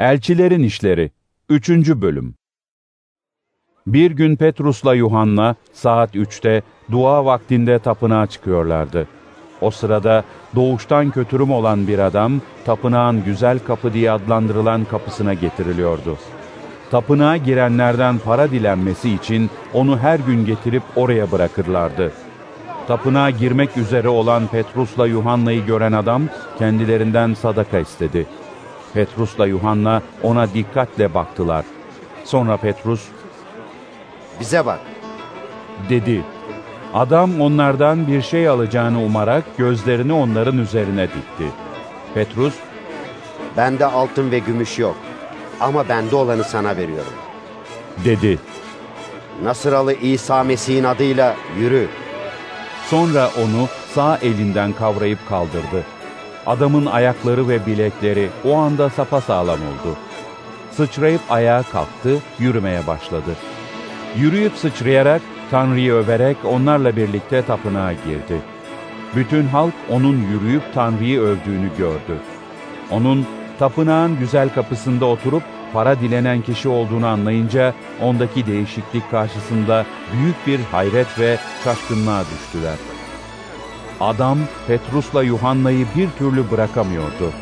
Elçilerin İşleri 3. Bölüm Bir gün Petrus'la Yuhanna saat 3'te dua vaktinde tapınağa çıkıyorlardı. O sırada doğuştan kötürüm olan bir adam tapınağın güzel kapı diye adlandırılan kapısına getiriliyordu. Tapınağa girenlerden para dilenmesi için onu her gün getirip oraya bırakırlardı. Tapınağa girmek üzere olan Petrus'la Yuhanna'yı gören adam kendilerinden sadaka istedi. Petrus'la Yuhanna ona dikkatle baktılar. Sonra Petrus Bize bak. dedi. Adam onlardan bir şey alacağını umarak gözlerini onların üzerine dikti. Petrus, Bende altın ve gümüş yok. Ama bende olanı sana veriyorum. dedi. Nasıralı İsa Mesih'in adıyla yürü. Sonra onu sağ elinden kavrayıp kaldırdı. Adamın ayakları ve bilekleri o anda sapasağlam oldu. Sıçrayıp ayağa kalktı, yürümeye başladı. Yürüyüp sıçrayarak, Tanrı'yı överek onlarla birlikte tapınağa girdi. Bütün halk onun yürüyüp Tanrı'yı övdüğünü gördü. Onun tapınağın güzel kapısında oturup para dilenen kişi olduğunu anlayınca ondaki değişiklik karşısında büyük bir hayret ve şaşkınlığa düştüler. Adam Petrus'la Yuhanna'yı bir türlü bırakamıyordu.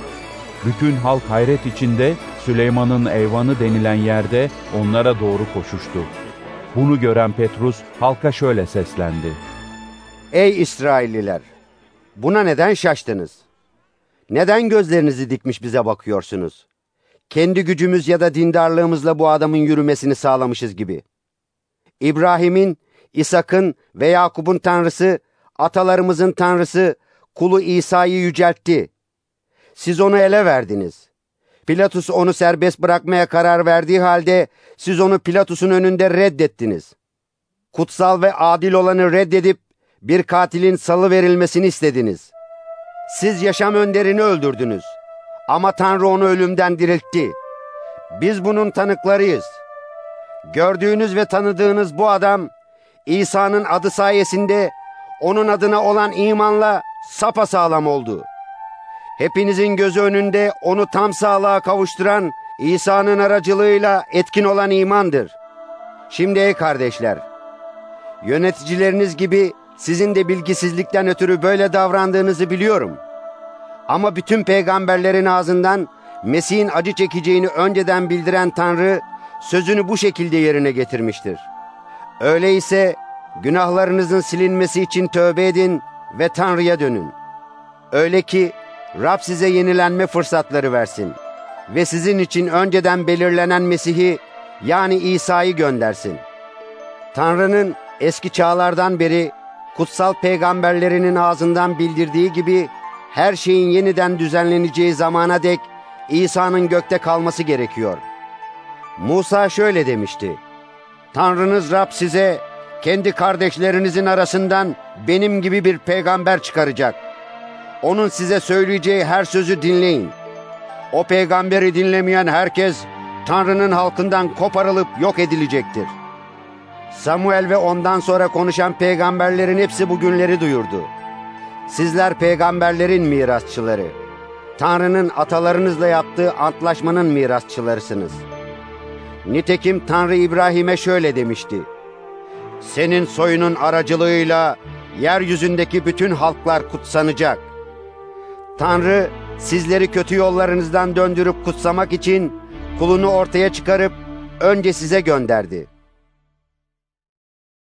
Bütün halk hayret içinde Süleyman'ın eyvanı denilen yerde onlara doğru koşuştu. Bunu gören Petrus halka şöyle seslendi. Ey İsrailliler! Buna neden şaştınız? Neden gözlerinizi dikmiş bize bakıyorsunuz? Kendi gücümüz ya da dindarlığımızla bu adamın yürümesini sağlamışız gibi. İbrahim'in, İshak'ın ve Yakup'un tanrısı, atalarımızın tanrısı, kulu İsa'yı yüceltti. Siz onu ele verdiniz. Pilatus onu serbest bırakmaya karar verdiği halde siz onu Pilatus'un önünde reddettiniz. Kutsal ve adil olanı reddedip bir katilin salı verilmesini istediniz. Siz yaşam önderini öldürdünüz. Ama Tanrı onu ölümden diriltti. Biz bunun tanıklarıyız. Gördüğünüz ve tanıdığınız bu adam İsa'nın adı sayesinde onun adına olan imanla sapasağlam oldu. Hepinizin gözü önünde onu tam sağlığa kavuşturan İsa'nın aracılığıyla etkin olan imandır. Şimdi ey kardeşler, yöneticileriniz gibi sizin de bilgisizlikten ötürü böyle davrandığınızı biliyorum. Ama bütün peygamberlerin ağzından Mesih'in acı çekeceğini önceden bildiren Tanrı sözünü bu şekilde yerine getirmiştir. Öyleyse günahlarınızın silinmesi için tövbe edin ve Tanrı'ya dönün. Öyle ki Rab size yenilenme fırsatları versin ve sizin için önceden belirlenen Mesih'i yani İsa'yı göndersin. Tanrı'nın eski çağlardan beri kutsal peygamberlerinin ağzından bildirdiği gibi her şeyin yeniden düzenleneceği zamana dek İsa'nın gökte kalması gerekiyor. Musa şöyle demişti. Tanrınız Rab size kendi kardeşlerinizin arasından benim gibi bir peygamber çıkaracak. Onun size söyleyeceği her sözü dinleyin. O peygamberi dinlemeyen herkes Tanrı'nın halkından koparılıp yok edilecektir. Samuel ve ondan sonra konuşan peygamberlerin hepsi bu günleri duyurdu. Sizler peygamberlerin mirasçıları. Tanrı'nın atalarınızla yaptığı antlaşmanın mirasçılarısınız. Nitekim Tanrı İbrahim'e şöyle demişti. Senin soyunun aracılığıyla yeryüzündeki bütün halklar kutsanacak. Tanrı sizleri kötü yollarınızdan döndürüp kutsamak için kulunu ortaya çıkarıp önce size gönderdi.''